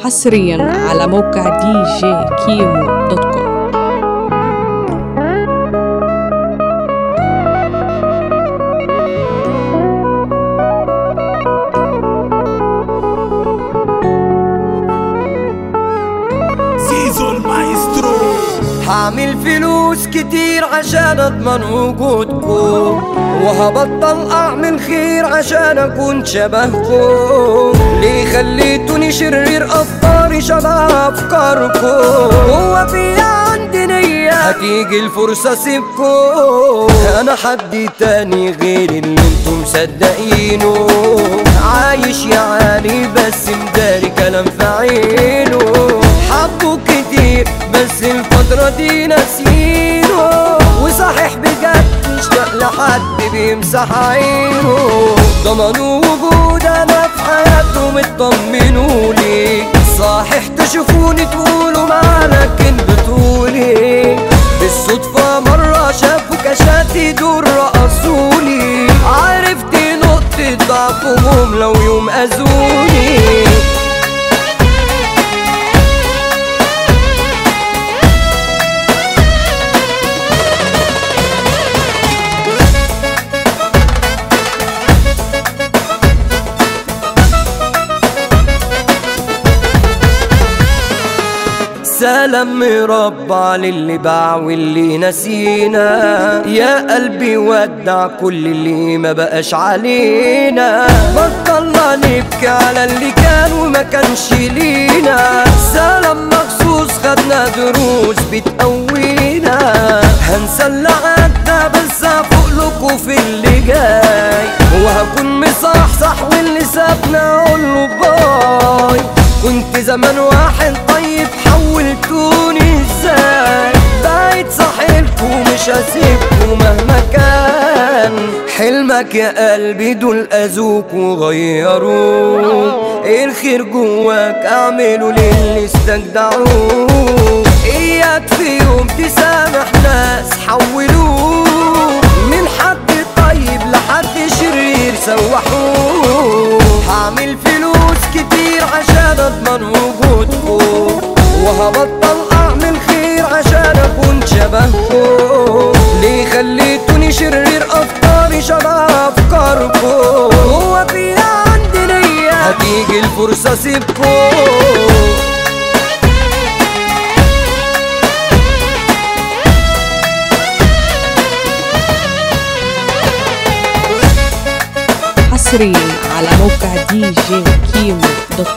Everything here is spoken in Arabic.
حصريا على موقع دي جي كيمو dot com زيزو المايسترو هعمل فلوس كتير عشان أضمن وجودكم وهبطل أعمل خير عشان أكون شبهكم خليتوني شرير افكاري شبه افكاركم هو في عندي نية. هتيجي الفرصة اسيبكم أنا حد تاني غير اللي أنتم مصدقينه. عايش يا بس مداري كلام في عينه حبه كتير بس الفترة دي ناسينه وصحيح بجد مشتاق لحد بيمسح عينه. ضمنوا وجود أنا في حياتهم اطمنوا لي صحيح تشوفوني تقولوا ما لكن بتقولي. بالصدفة مرة شافوا كشاتي دول رقصولي عرفت نقطة ضعفهم لو يوم أذوني. سلام مربع للي باع واللي نسينا. يا قلبي ودع كل اللي ما بقاش علينا. بطلنا نبكي على اللي كان وما كانش لينا. سلام مخصوص خدنا دروس بتقوينا. هنسى اللي عدى بس لكم في اللي جاي. وهكون مصحصح واللي سابنا أقول له باي. كنت زمان واحد مش هسيبكم مهما كان. حلمك يا قلبي دول اذوك وغيروك. الخير جواك؟ أعمله للي استجدعوك. إياك في يوم تسامح ناس حولوك. من حد طيب لحد شرير سوحوه هعمل فلوس كتير عشان أضمن وجودكم وهبطل شبهكم ليه خليتوني شرير أفكاري شبه افكاركم هو في عندي نية هتيجي الفرصة اسيبكم حصريا على موقع دي جي كيمو دوت